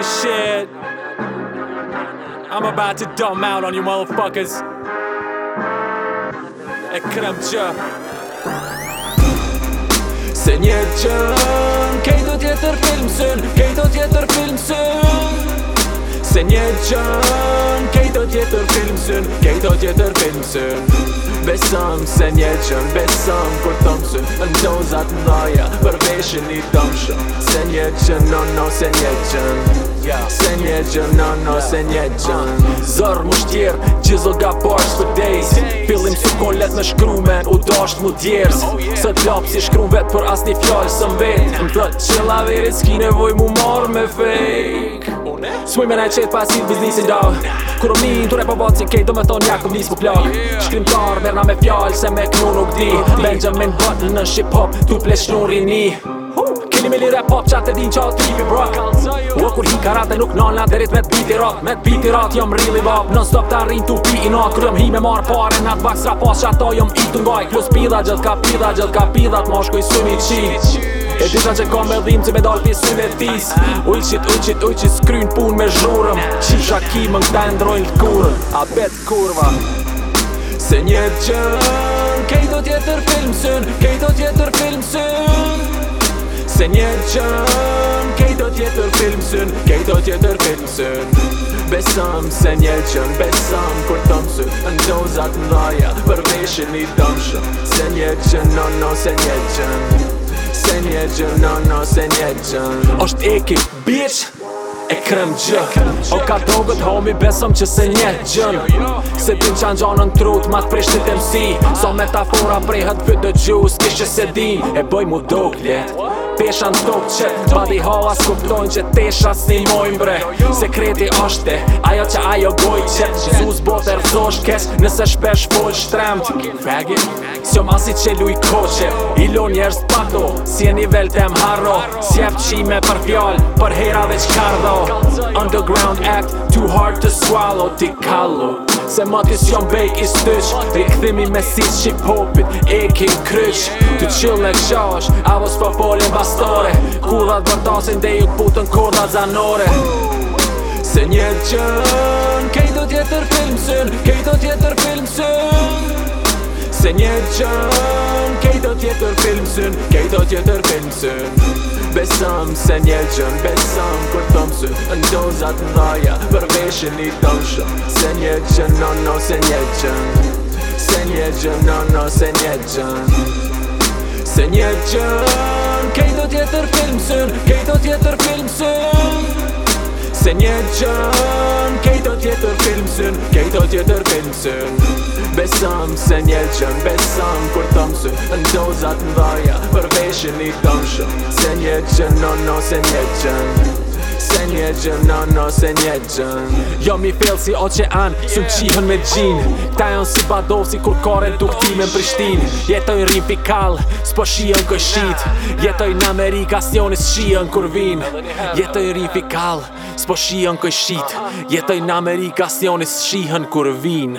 Oh, shit I'm about to dumb out on you motherfuckers E krem që Se një që Kej do tjetër film sën Kej do tjetër film sën Se një që Kej do tjetër film sën tjetër film sën se një qën, besëm kur thëmë sën Në dozat në përveshën i thëmë shën Se një qën, no no, se një qën Se një gjën, no, no, se një gjën Zërë më shtjerë, gjizë ga bërës për dejës Filim su kolet me shkrumen, u dasht mu djerës Se t'lapë si shkrum vetë për asni fjallë së mbetë Më të qëlla verit s'ki nevoj mu marë me fake S'moj me nëjë qëtë pasit biznisin do Kuro min, ture po botë si kej do me thonë jakëm akum njës po plak Shkrim tarë, verna me fjallë se me knu nuk di Benjamin Button në shqip hop, tu ple shnur i ni me lire pop, qatë e din qatë tripi bro karate nuk nalna derit me t'biti rat me t'biti rat jom rili vap Në stop ta t'u pi i nat kryom hi me marë pare nat bak sra pas qa ta jom i t'u ngaj plus pida gjith ka pida gjith ka pida t'ma shkoj su mi e dita që kam me dhim që me dal t'i sy me t'is ujqit ujqit ujqit skryn pun me zhurëm qisha ki më n'kta ndrojnë t'kurën a bet kurva se njet gjën kejto tjetër film syn do tjetër film sën se njet Kejto tjetër film sën Kejto tjetër film sën Besëm se një qënë besam kur të më sën Në dozat në laja Për i dëmë Se një qënë, no, no, se një qënë Se një qënë, no, no, se një qënë Osht eki, bitch E krem gjë O ka drogët homi besam që se një qënë Se tim qanë në trut ma të prishtit e msi So metafora prej hëtë fytë dë gjusë, Kishë se din e bëj mu doglet tesha në tokë qëtë Badi hava s'kuptojnë që tesha s'ni mojnë bre Sekreti është e ajo që ajo goj qëtë Zuz bot e rëzosh nëse shpesh pojnë shtremt Fagin? Sjo masi që luj koqe Ilo njerës pato, si e nivel të më harro Sjef qime për fjall, për hera veç kardo underground act Too hard to swallow, t'i kallo Se ma t'i s'jon bejk i s'tyq Dhe i këthimi me si s'qip hopit E ki kryq Të qill në qash A vos për po folin bastore Kurrat vër dhe ju t'putën kodat zanore Se një gjën Kej do t'jetër film sën Kej do t'jetër film sën Se një gjën Kejto tjetër film sën kejto tjetër film syn Besëm se një gjën, besëm kur thëm syn Në dozat dhaja, përveshin i thëm shëm Se një gjën, no no, se një gjën Se një no no, se një Se një Kejto tjetër film sën kejto tjetër film sën Se një gjën Kejto tjetër film sën do t'je tërpil në se njët qen Besam kur t'am sën Ndozat në dhaja përveshën i t'am Se njët qen, no no se njët qen Se një gjën, no, no, se një gjën Jo mi fel si ocean, yeah. sëm qihën me gjinë Ta janë si badov, si kur kore duk në Prishtinë mbrishtin Jetoj rin pikal, s'po shihën kë shit Jetoj në Amerika, s'jonis shihën kur vin Jetoj rin pikal, s'po shihën kë shit Jetoj në Amerika, s'jonis shihën kur vin